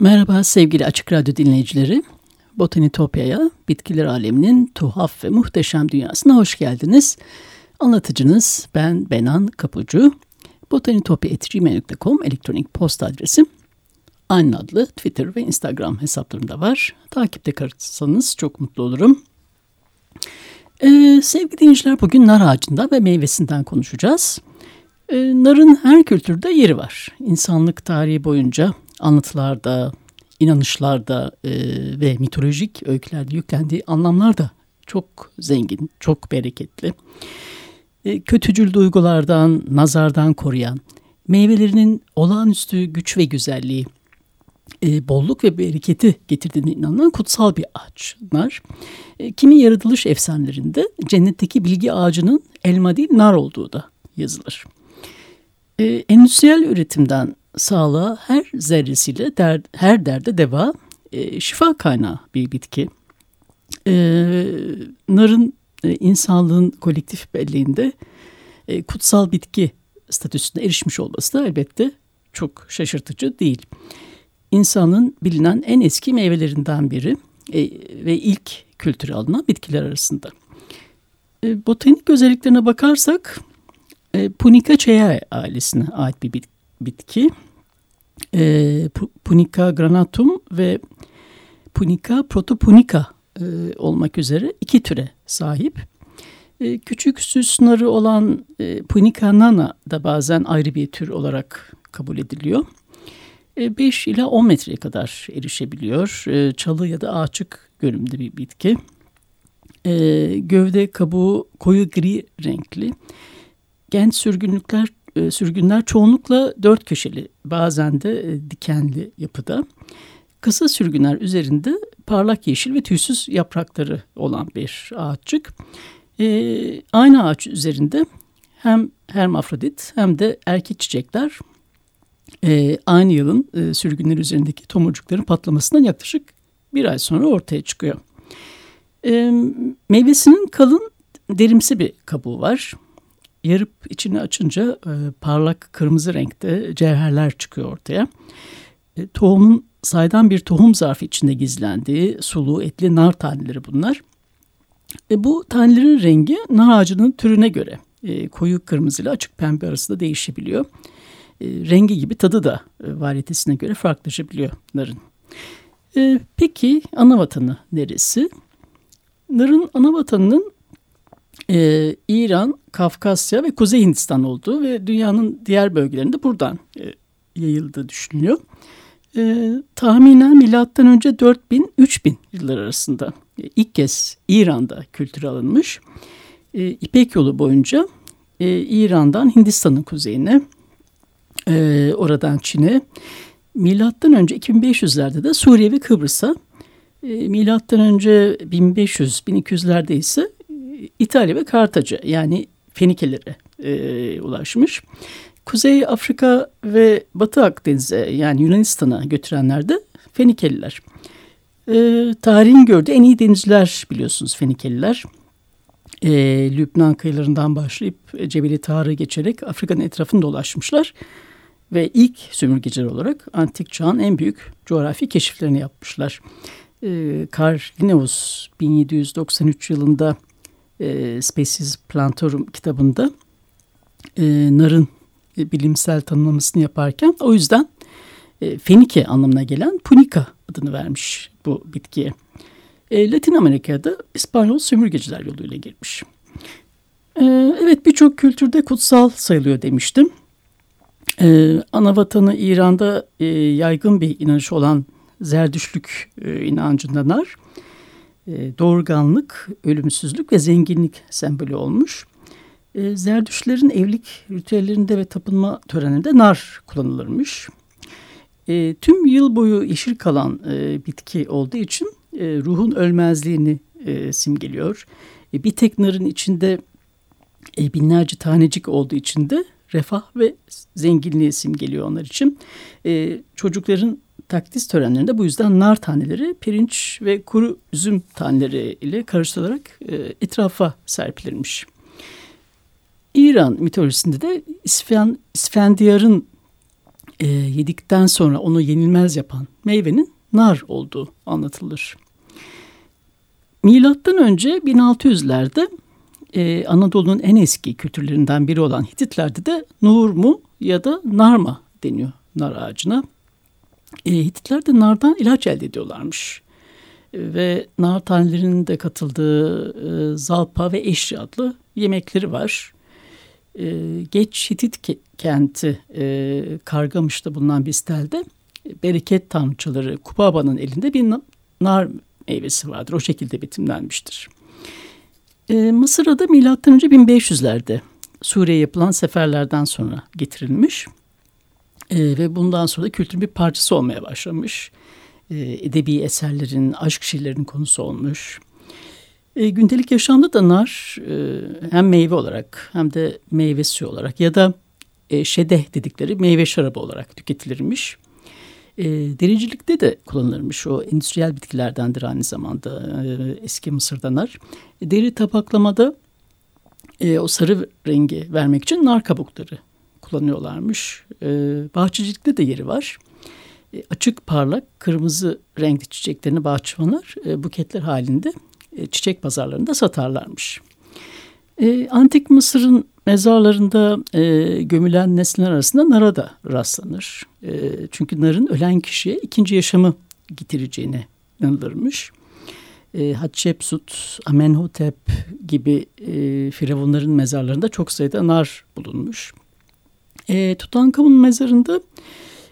Merhaba sevgili Açık Radyo dinleyicileri. Botanitopya'ya, bitkiler aleminin tuhaf ve muhteşem dünyasına hoş geldiniz. Anlatıcınız ben Benan Kapucu. Botanitopya.gmail.com elektronik posta adresim. Aynı adlı Twitter ve Instagram hesaplarımda var. Takipte kalırsanız çok mutlu olurum. Ee, sevgili dinleyiciler bugün nar ağacından ve meyvesinden konuşacağız. Ee, narın her kültürde yeri var. İnsanlık tarihi boyunca anlatılarda, inanışlarda e, ve mitolojik öykülerde yüklendiği anlamlar da çok zengin, çok bereketli. E, kötücül duygulardan, nazardan koruyan, meyvelerinin olağanüstü güç ve güzelliği, e, bolluk ve bereketi getirdiğine inanılan kutsal bir ağaçlar. E, kimi yaratılış efsanelerinde cennetteki bilgi ağacının elma değil nar olduğu da yazılır. E, endüstriyel üretimden sağlığa her zerresiyle der, her derde deva, e, şifa kaynağı bir bitki. E, narın e, insanlığın kolektif belleğinde e, kutsal bitki statüsüne erişmiş olması da elbette çok şaşırtıcı değil. İnsanın bilinen en eski meyvelerinden biri e, ve ilk kültüre alınan bitkiler arasında. E, botanik özelliklerine bakarsak e, Punicaceae ailesine ait bir bitki e, Punica granatum ve Punica protopunica e, olmak üzere iki türe sahip. E, küçük süs narı olan e, Punica nana da bazen ayrı bir tür olarak kabul ediliyor. E, 5 ila 10 metreye kadar erişebiliyor. E, çalı ya da ağaçık görünümde bir bitki. E, gövde kabuğu koyu gri renkli. Genç sürgünlükler e, sürgünler çoğunlukla dört köşeli bazen de e, dikenli yapıda. Kısa sürgünler üzerinde parlak yeşil ve tüysüz yaprakları olan bir ağaççık. E, aynı ağaç üzerinde hem hermafrodit hem de erkek çiçekler e, aynı yılın e, sürgünler üzerindeki tomurcukların patlamasından yaklaşık bir ay sonra ortaya çıkıyor. E, meyvesinin kalın derimsi bir kabuğu var yarıp içini açınca e, parlak kırmızı renkte cevherler çıkıyor ortaya. E, tohumun saydam bir tohum zarfı içinde gizlendiği sulu etli nar taneleri bunlar. E, bu tanelerin rengi nar ağacının türüne göre e, koyu kırmızı ile açık pembe arasında değişebiliyor. E, rengi gibi tadı da e, variyetesine göre farklılaşabiliyor narın. E, peki ana vatanı neresi? Narın ana vatanının e, İran, Kafkasya ve Kuzey Hindistan olduğu ve dünyanın diğer bölgelerinde buradan e, yayıldığı düşünülüyor. E, tahminen milattan önce 4000-3000 yıllar arasında e, ilk kez İran'da kültüre alınmış. E, İpek yolu boyunca e, İran'dan Hindistan'ın kuzeyine, e, oradan Çin'e, milattan önce 2500'lerde de Suriye ve Kıbrıs'a, e, milattan önce 1500-1200'lerde ise İtalya ve Kartaca yani Fenikelere e, ulaşmış. Kuzey Afrika ve Batı Akdeniz'e yani Yunanistan'a götürenler de Fenikeliler. E, tarihin gördüğü en iyi denizciler biliyorsunuz Fenikeliler. E, Lübnan kıyılarından başlayıp Cebeli Tarık'ı geçerek Afrika'nın etrafını dolaşmışlar. Ve ilk sömürgeciler olarak antik çağın en büyük coğrafi keşiflerini yapmışlar. E, Linnaeus 1793 yılında e, Species Plantorum kitabında e, narın e, bilimsel tanımlamasını yaparken o yüzden e, Fenike anlamına gelen Punica adını vermiş bu bitkiye. E, Latin Amerika'da İspanyol sömürgeciler yoluyla girmiş. E, evet birçok kültürde kutsal sayılıyor demiştim. E, ana vatanı İran'da e, yaygın bir inanış olan Zerdüşlük e, inancında nar doğurganlık, ölümsüzlük ve zenginlik sembolü olmuş. E, Zerdüşlerin evlilik ritüellerinde ve tapınma törenlerinde nar kullanılırmış. E, tüm yıl boyu yeşil kalan e, bitki olduğu için e, ruhun ölmezliğini e, simgeliyor. E, bir tek narın içinde e, binlerce tanecik olduğu için de refah ve zenginliği simgeliyor onlar için. E, çocukların takdis törenlerinde bu yüzden nar taneleri pirinç ve kuru üzüm taneleri ile karıştırılarak e, etrafa serpilirmiş. İran mitolojisinde de İsfen, İsfendiyar'ın e, yedikten sonra onu yenilmez yapan meyvenin nar olduğu anlatılır. Milattan önce 1600'lerde e, Anadolu'nun en eski kültürlerinden biri olan Hititlerde de Nurmu ya da Narma deniyor nar ağacına. E, Hititler de nardan ilaç elde ediyorlarmış. E, ve nar tanelerinin de katıldığı e, zalpa ve eşri adlı yemekleri var. E, geç Hitit ke kenti e, Kargamış'ta bulunan bir stelde bereket tanrıçaları Kupaba'nın elinde bir nar meyvesi vardır. O şekilde betimlenmiştir. E, Mısır'a da önce 1500'lerde Suriye'ye yapılan seferlerden sonra getirilmiş. E, ve bundan sonra da kültürün bir parçası olmaya başlamış. E, edebi eserlerin, aşk şiirlerinin konusu olmuş. E, gündelik yaşamda da nar e, hem meyve olarak hem de meyve suyu olarak ya da e, şedeh dedikleri meyve şarabı olarak tüketilirmiş. E, dericilikte de kullanılırmış. O endüstriyel bitkilerdendir aynı zamanda e, eski Mısır'da nar. E, deri tabaklamada e, o sarı rengi vermek için nar kabukları kullanıyorlarmış. E, bahçecilikte de yeri var. E, açık parlak kırmızı renkli çiçeklerini bahçıvanlar e, buketler halinde e, çiçek pazarlarında satarlarmış. E, Antik Mısır'ın mezarlarında e, gömülen nesneler arasında nara da rastlanır. E, çünkü narın ölen kişiye ikinci yaşamı getireceğine inanılırmış. E, Hatshepsut, Amenhotep gibi e, firavunların mezarlarında çok sayıda nar bulunmuş. E, Tutankamun mezarında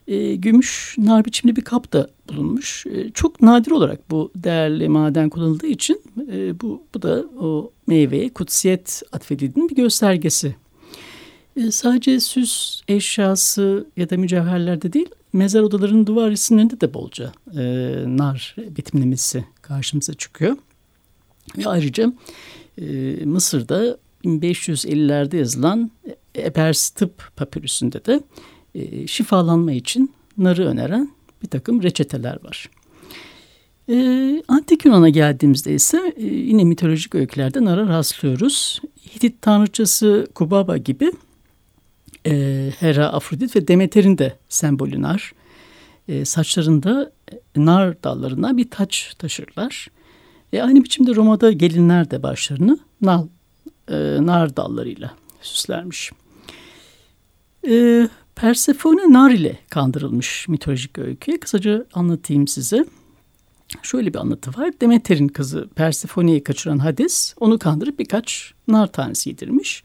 e, gümüş nar biçimli bir kap da bulunmuş. E, çok nadir olarak bu değerli maden kullanıldığı için e, bu, bu da o meyveye kutsiyet atfedildiğinin bir göstergesi. E, sadece süs eşyası ya da mücevherlerde değil, mezar odalarının duvar resimlerinde de bolca e, nar betimlemesi karşımıza çıkıyor. Ve ayrıca e, Mısır'da 1550'lerde yazılan Ebers tıp papirüsünde de e, şifalanma için narı öneren bir takım reçeteler var. E, Antik Yunan'a geldiğimizde ise e, yine mitolojik öykülerde nara rastlıyoruz. Hitit tanrıçası Kubaba gibi e, Hera, Afrodit ve Demeter'in de sembolü nar. E, saçlarında nar dallarından bir taç taşırlar. E, aynı biçimde Roma'da gelinler de başlarını nal, e, nar dallarıyla süslermiş. E, Persefone nar ile kandırılmış mitolojik öyküye kısaca anlatayım size. Şöyle bir anlatı var. Demeter'in kızı Persefone'yi kaçıran Hades onu kandırıp birkaç nar tanesi yedirmiş.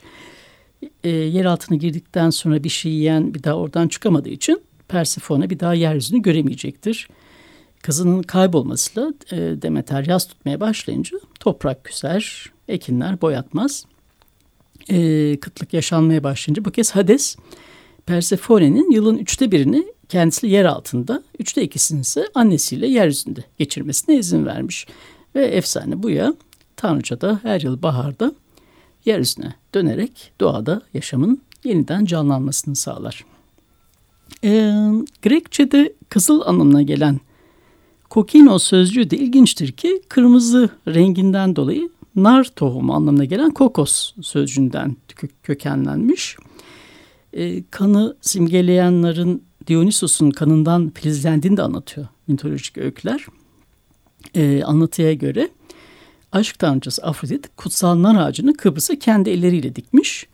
E, yer altına girdikten sonra bir şey yiyen bir daha oradan çıkamadığı için Persefone bir daha yeryüzünü göremeyecektir. Kızının kaybolmasıyla e, Demeter yaz tutmaya başlayınca toprak küser, ekinler boyatmaz. E, kıtlık yaşanmaya başlayınca bu kez Hades Persephone'nin yılın üçte birini kendisi yer altında, üçte ikisini ise annesiyle yeryüzünde geçirmesine izin vermiş. Ve efsane bu ya Tanrıça da her yıl baharda yeryüzüne dönerek doğada yaşamın yeniden canlanmasını sağlar. Ee, Grekçe'de kızıl anlamına gelen kokino sözcüğü de ilginçtir ki kırmızı renginden dolayı nar tohumu anlamına gelen kokos sözcüğünden kökenlenmiş e, kanı simgeleyenlerin Dionysos'un kanından filizlendiğini de anlatıyor mitolojik öyküler. E, anlatıya göre aşk tanrıçası Afrodit kutsal nar ağacını Kıbrıs'a kendi elleriyle dikmiş.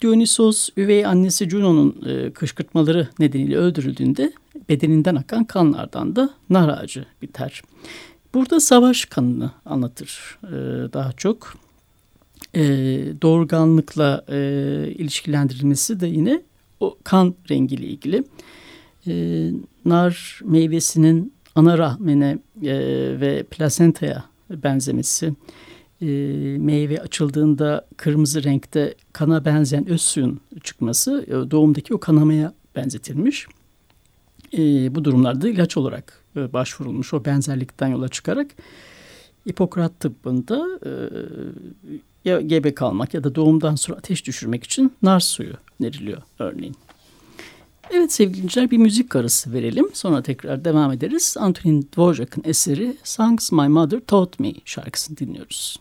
Dionysos üvey annesi Juno'nun e, kışkırtmaları nedeniyle öldürüldüğünde bedeninden akan kanlardan da nar ağacı biter. Burada savaş kanını anlatır e, daha çok e, doğurganlıkla e, ilişkilendirilmesi de yine o kan rengiyle ilgili. E, nar meyvesinin ana rahmine e, ve plasentaya benzemesi, e, meyve açıldığında kırmızı renkte kana benzeyen öz suyun çıkması e, doğumdaki o kanamaya benzetilmiş. E, bu durumlarda ilaç olarak e, başvurulmuş o benzerlikten yola çıkarak Hipokrat tıbbında e, ya gebe kalmak ya da doğumdan sonra ateş düşürmek için nar suyu öneriliyor örneğin. Evet sevgili dinleyiciler bir müzik arası verelim. Sonra tekrar devam ederiz. Antonin Dvorak'ın eseri Songs My Mother Taught Me şarkısını dinliyoruz.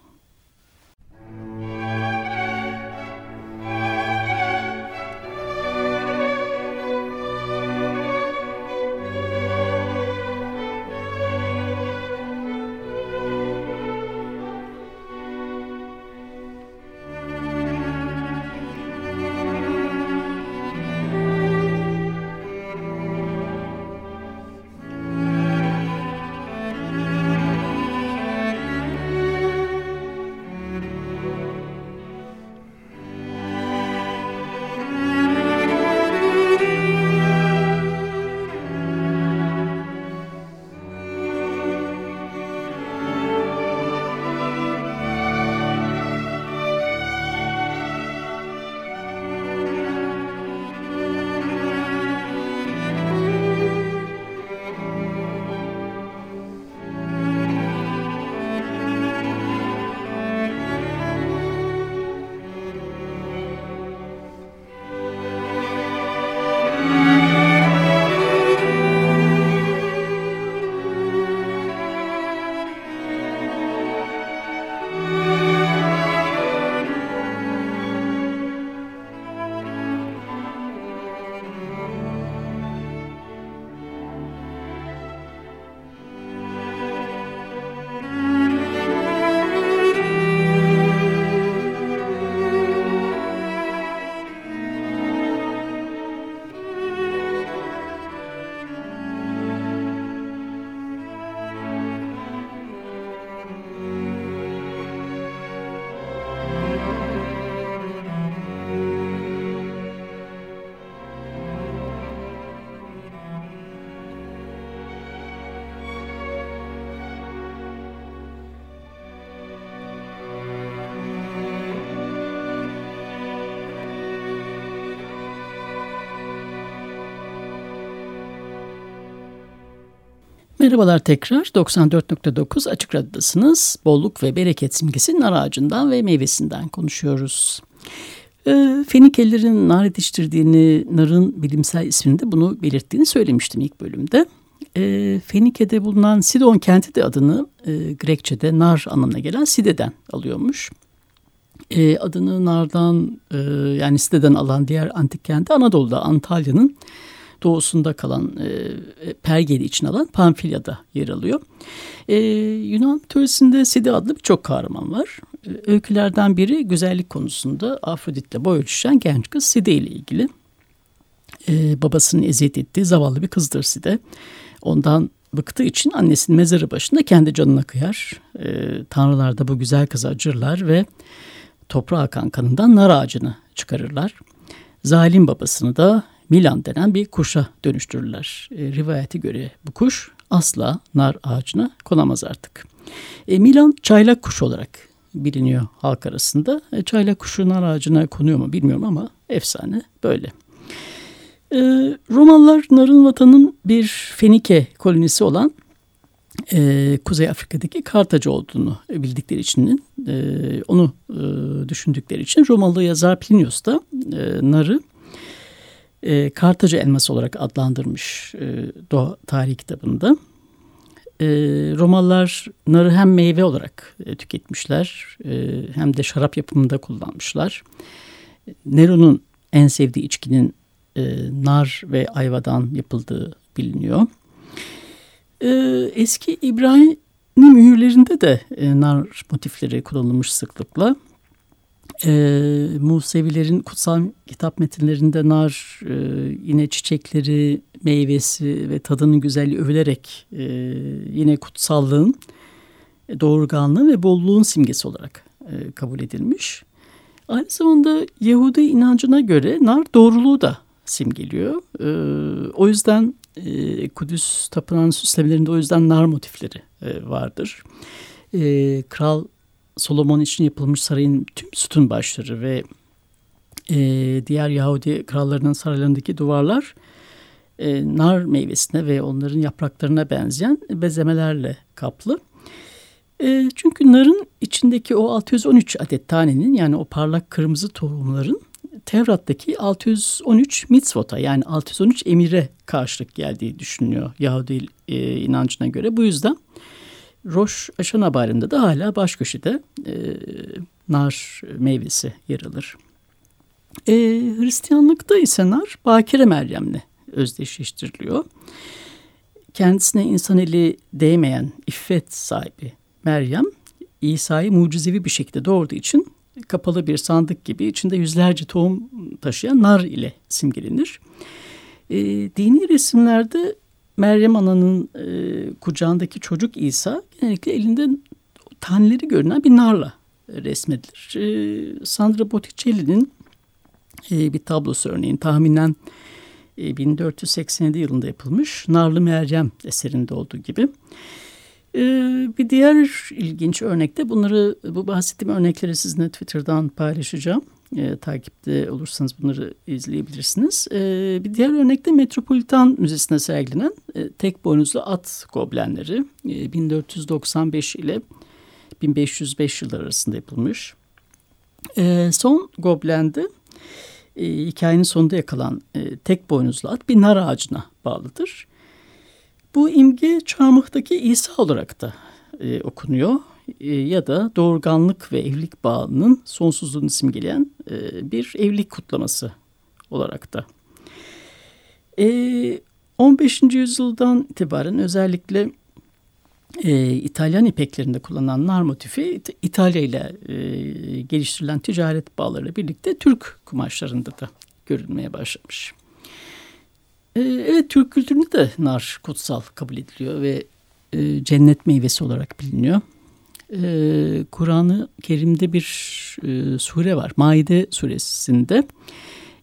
Merhabalar tekrar 94.9 Açık Radyo'dasınız. Bolluk ve bereket simgesi nar ağacından ve meyvesinden konuşuyoruz. E, Fenikelilerin nar yetiştirdiğini, narın bilimsel isminde bunu belirttiğini söylemiştim ilk bölümde. E, Fenike'de bulunan Sidon kenti de adını e, Grekçe'de nar anlamına gelen Side'den alıyormuş. E, adını nardan e, yani Side'den alan diğer antik kenti Anadolu'da Antalya'nın doğusunda kalan e, Pergeli için alan Pamfilya'da yer alıyor. E, Yunan mitolojisinde Side adlı birçok kahraman var. E, öykülerden biri güzellik konusunda Afrodit'le boy ölçüşen genç kız Side ile ilgili. E, babasının eziyet ettiği zavallı bir kızdır Side. Ondan bıktığı için annesinin mezarı başında kendi canına kıyar. E, tanrılar da bu güzel kızı acırlar ve toprağa akan kanından nar ağacını çıkarırlar. Zalim babasını da Milan denen bir kuşa dönüştürürler. E, rivayete göre bu kuş asla nar ağacına konamaz artık. E, Milan çaylak kuş olarak biliniyor halk arasında. E, çaylak kuşu nar ağacına konuyor mu bilmiyorum ama efsane böyle. E, Romalılar narın vatanın bir Fenike kolonisi olan e, Kuzey Afrika'daki Kartaca olduğunu bildikleri için e, onu e, düşündükleri için Romalı yazar Plinius da e, narı e, Kartaca elması olarak adlandırmış e, Doğa Tarih kitabında. E, Romalılar narı hem meyve olarak e, tüketmişler e, hem de şarap yapımında kullanmışlar. Nero'nun en sevdiği içkinin e, nar ve ayvadan yapıldığı biliniyor. E, eski İbrahim mühürlerinde de e, nar motifleri kullanılmış sıklıkla e, Musevilerin kutsal kitap metinlerinde nar, e, yine çiçekleri, meyvesi ve tadının güzelliği övülerek e, yine kutsallığın, doğurganlığın ve bolluğun simgesi olarak e, kabul edilmiş. Aynı zamanda Yahudi inancına göre nar doğruluğu da simgeliyor. E, o yüzden e, Kudüs tapınağının süslemelerinde o yüzden nar motifleri e, vardır. E, Kral Solomon için yapılmış sarayın tüm sütun başları ve e, diğer Yahudi krallarının saraylarındaki duvarlar e, nar meyvesine ve onların yapraklarına benzeyen bezemelerle kaplı. E, çünkü narın içindeki o 613 adet tanenin yani o parlak kırmızı tohumların Tevrat'taki 613 mitzvota yani 613 emire karşılık geldiği düşünülüyor Yahudi e, inancına göre. Bu yüzden Roş Aşana Bayramı'nda da hala baş köşede e, nar meyvesi yer alır. E, Hristiyanlıkta ise nar Bakire Meryem'le özdeşleştiriliyor. Kendisine insan eli değmeyen iffet sahibi Meryem, İsa'yı mucizevi bir şekilde doğurduğu için kapalı bir sandık gibi içinde yüzlerce tohum taşıyan nar ile simgelenir. E, dini resimlerde Meryem Ana'nın e, kucağındaki çocuk İsa genellikle elinde taneleri görünen bir narla resmedilir. E, Sandra Botticelli'nin e, bir tablosu örneğin tahminen e, 1487 yılında yapılmış Narlı Meryem eserinde olduğu gibi. Ee, bir diğer ilginç örnekte bunları bu bahsettiğim örnekleri sizinle Twitter'dan paylaşacağım. E, takipte olursanız bunları izleyebilirsiniz. E, bir diğer örnekte Metropolitan Müzesi'nde sergilenen e, tek boynuzlu at goblenleri e, 1495 ile 1505 yıllar arasında yapılmış. E, son goblende e, hikayenin sonunda yakalan e, tek boynuzlu at bir nar ağacına bağlıdır. Bu imge çarmıhtaki İsa olarak da e, okunuyor e, ya da doğurganlık ve evlilik bağının sonsuzluğunu simgeleyen e, bir evlilik kutlaması olarak da. E, 15. yüzyıldan itibaren özellikle e, İtalyan ipeklerinde kullanılan nar motifi İtalya ile e, geliştirilen ticaret bağları birlikte Türk kumaşlarında da görülmeye başlamış. Evet Türk kültüründe de nar kutsal kabul ediliyor ve e, cennet meyvesi olarak biliniyor. E, Kur'an-ı Kerim'de bir e, sure var. Maide suresinde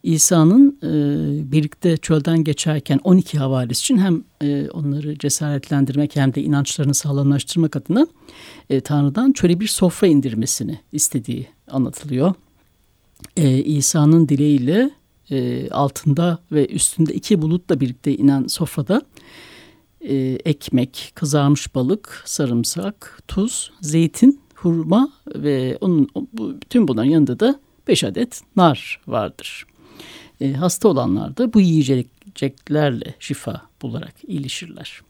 İsa'nın e, birlikte çölden geçerken 12 havalisi için hem e, onları cesaretlendirmek hem de inançlarını sağlamlaştırmak adına e, Tanrı'dan çöle bir sofra indirmesini istediği anlatılıyor. E, İsa'nın dileğiyle e, altında ve üstünde iki bulutla birlikte inen sofrada e, ekmek, kızarmış balık, sarımsak, tuz, zeytin, hurma ve onun bu, bütün bunların yanında da beş adet nar vardır. E, hasta olanlar da bu yiyeceklerle şifa bularak iyileşirler.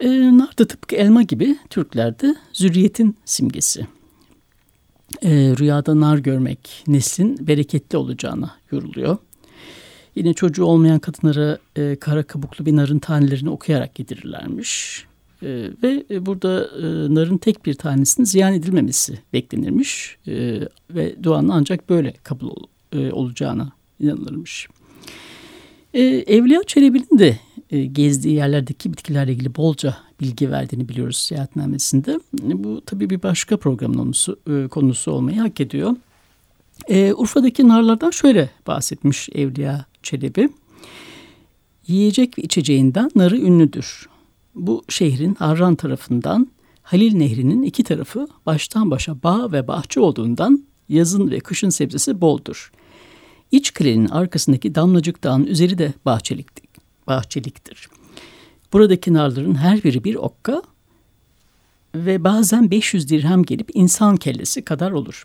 E, nar da tıpkı elma gibi Türklerde zürriyetin simgesi e, rüyada nar görmek neslin bereketli olacağına yoruluyor. Yine çocuğu olmayan kadınlara e, kara kabuklu bir narın tanelerini okuyarak yedirirlermiş. E, ve e, burada e, narın tek bir tanesinin ziyan edilmemesi beklenirmiş. E, ve duanın ancak böyle kabul ol, e, olacağına inanılırmış. E, Evliya Çelebi'nin de e, gezdiği yerlerdeki bitkilerle ilgili bolca bilgi verdiğini biliyoruz seyahatnamesinde. Bu tabii bir başka programın konusu, e, konusu olmayı hak ediyor. E, Urfa'daki narlardan şöyle bahsetmiş Evliya Çelebi. Yiyecek ve içeceğinden narı ünlüdür. Bu şehrin Harran tarafından Halil Nehri'nin iki tarafı baştan başa bağ ve bahçe olduğundan yazın ve kışın sebzesi boldur. İç kalenin arkasındaki Damlacık Dağı'nın üzeri de bahçeliktir. bahçeliktir. Buradaki narların her biri bir okka ve bazen 500 dirhem gelip insan kellesi kadar olur.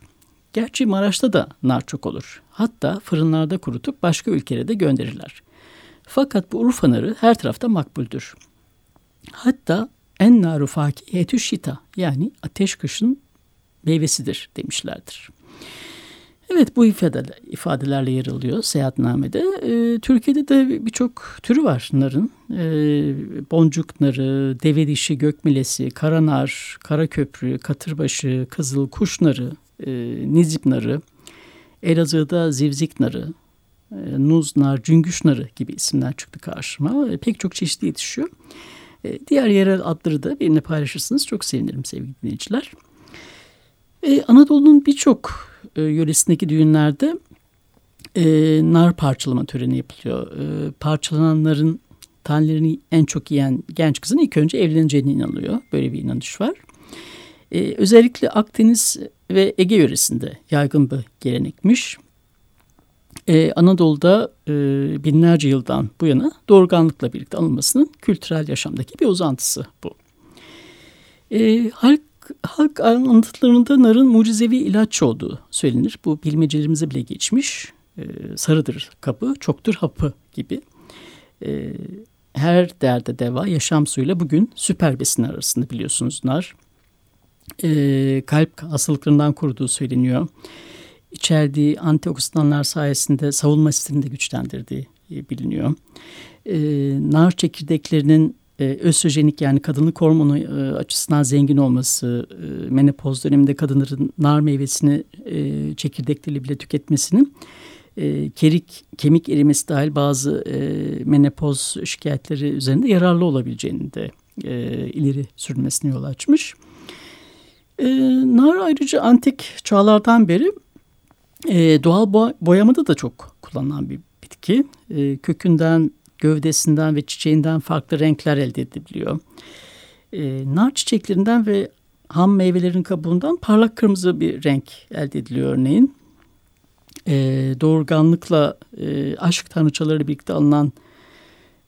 Gerçi Maraş'ta da nar çok olur. Hatta fırınlarda kurutup başka ülkelere de gönderirler. Fakat bu Urfa narı her tarafta makbuldür. Hatta en naru fakiyetü şita yani ateş kışın meyvesidir demişlerdir. Evet bu ifadeler, ifadelerle yer alıyor seyahatnamede. E, Türkiye'de de birçok türü var narın. E, boncuk narı, deve dişi, gökmilesi, karanar, karaköprü, katırbaşı, kızıl kuş narı, e, nizip narı, Elazığ'da zivzik narı, e, nuz nar, cüngüş narı gibi isimler çıktı karşıma. E, pek çok çeşitli yetişiyor. E, diğer yerel adları da benimle paylaşırsanız çok sevinirim sevgili dinleyiciler. E, Anadolu'nun birçok e, yöresindeki düğünlerde e, nar parçalama töreni yapılıyor. E, parçalananların tanelerini en çok yiyen genç kızın ilk önce evleneceğine inanılıyor. Böyle bir inanış var. Ee, özellikle Akdeniz ve Ege yöresinde yaygın bir gelenekmiş. Ee, Anadolu'da e, binlerce yıldan bu yana doğurganlıkla birlikte anılmasının kültürel yaşamdaki bir uzantısı bu. Ee, halk halk anlatılarında narın mucizevi ilaç olduğu söylenir. Bu bilmecelerimize bile geçmiş. Ee, sarıdır kapı, çoktur hapı gibi. Ee, her derde deva yaşam suyuyla bugün süper besin arasında biliyorsunuz nar. Ee, kalp hastalıklarından koruduğu söyleniyor. İçerdiği antioksidanlar sayesinde savunma sistemini de güçlendirdiği e, biliniyor. Ee, nar çekirdeklerinin e, östrojenik yani kadınlık hormonu e, açısından zengin olması, e, menopoz döneminde kadınların nar meyvesini e, çekirdekleriyle bile tüketmesinin e, kerik, kemik erimesi dahil bazı e, menopoz şikayetleri üzerinde yararlı olabileceğini de e, ileri sürülmesine yol açmış. E, nar ayrıca antik çağlardan beri e, doğal boyamada da çok kullanılan bir bitki. E, kökünden gövdesinden ve çiçeğinden farklı renkler elde edilebiliyor. E, nar çiçeklerinden ve ham meyvelerin kabuğundan parlak kırmızı bir renk elde ediliyor örneğin. E, doğurganlıkla e, aşk tanrıçaları birlikte alınan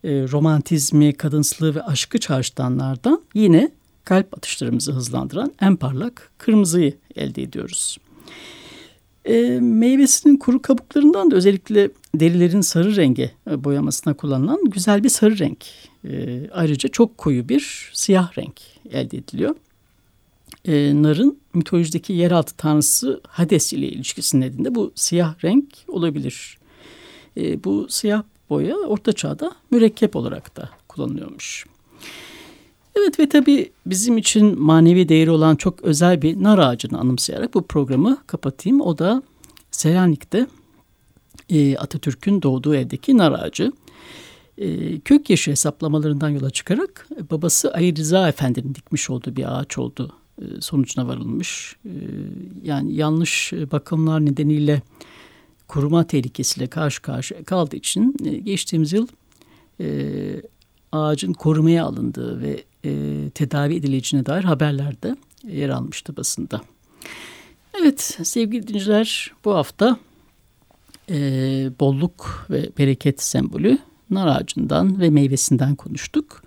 e, romantizmi, kadınsılığı ve aşkı çağrıştıranlardan yine kalp atışlarımızı hızlandıran en parlak kırmızıyı elde ediyoruz. E, meyvesinin kuru kabuklarından da özellikle derilerin sarı rengi e, boyamasına kullanılan güzel bir sarı renk. E, ayrıca çok koyu bir siyah renk elde ediliyor. E, narın mitolojideki yeraltı tanrısı Hades ile ilişkisi nedeniyle bu siyah renk olabilir. E, bu siyah boya orta çağda mürekkep olarak da kullanılıyormuş. Evet ve tabii bizim için manevi değeri olan çok özel bir nar ağacını anımsayarak bu programı kapatayım. O da Selanik'te e, Atatürk'ün doğduğu evdeki nar ağacı. E, kök yaşı hesaplamalarından yola çıkarak e, babası Ali Rıza Efendi'nin dikmiş olduğu bir ağaç oldu e, sonucuna varılmış. E, yani yanlış bakımlar nedeniyle kuruma tehlikesiyle karşı karşıya kaldığı için e, geçtiğimiz yıl e, ağacın korumaya alındığı ve e, tedavi edileceğine dair haberlerde yer almıştı basında. Evet sevgili dinleyiciler bu hafta e, bolluk ve bereket sembolü nar ağacından ve meyvesinden konuştuk.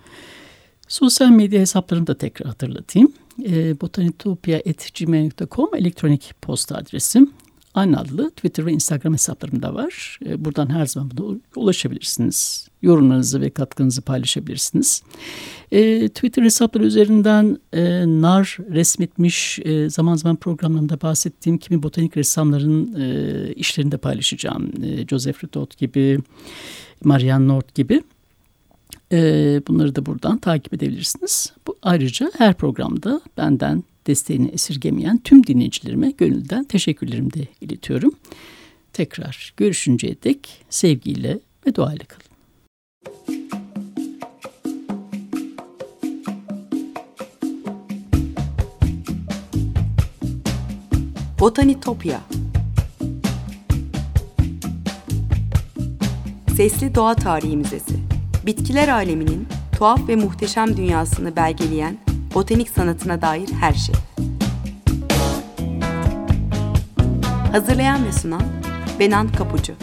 Sosyal medya hesaplarını da tekrar hatırlatayım. E, botanitopia.gmail.com elektronik posta adresim. Aynı adlı Twitter ve Instagram hesaplarım da var. E, buradan her zaman buna ulaşabilirsiniz. Yorumlarınızı ve katkınızı paylaşabilirsiniz. E, Twitter hesapları üzerinden e, nar resmetmiş e, zaman zaman programlarımda bahsettiğim kimi botanik ressamların işlerini de paylaşacağım. E, Joseph Ritot gibi, Marianne Nord gibi. Bunları da buradan takip edebilirsiniz. Bu ayrıca her programda benden desteğini esirgemeyen tüm dinleyicilerime gönülden teşekkürlerimi de iletiyorum. Tekrar görüşünceye dek sevgiyle ve duayla kalın. Botanitopya Sesli Doğa Tarihi Müzesi Bitkiler aleminin tuhaf ve muhteşem dünyasını belgeleyen botanik sanatına dair her şey. Hazırlayan ve sunan Benan Kapucu.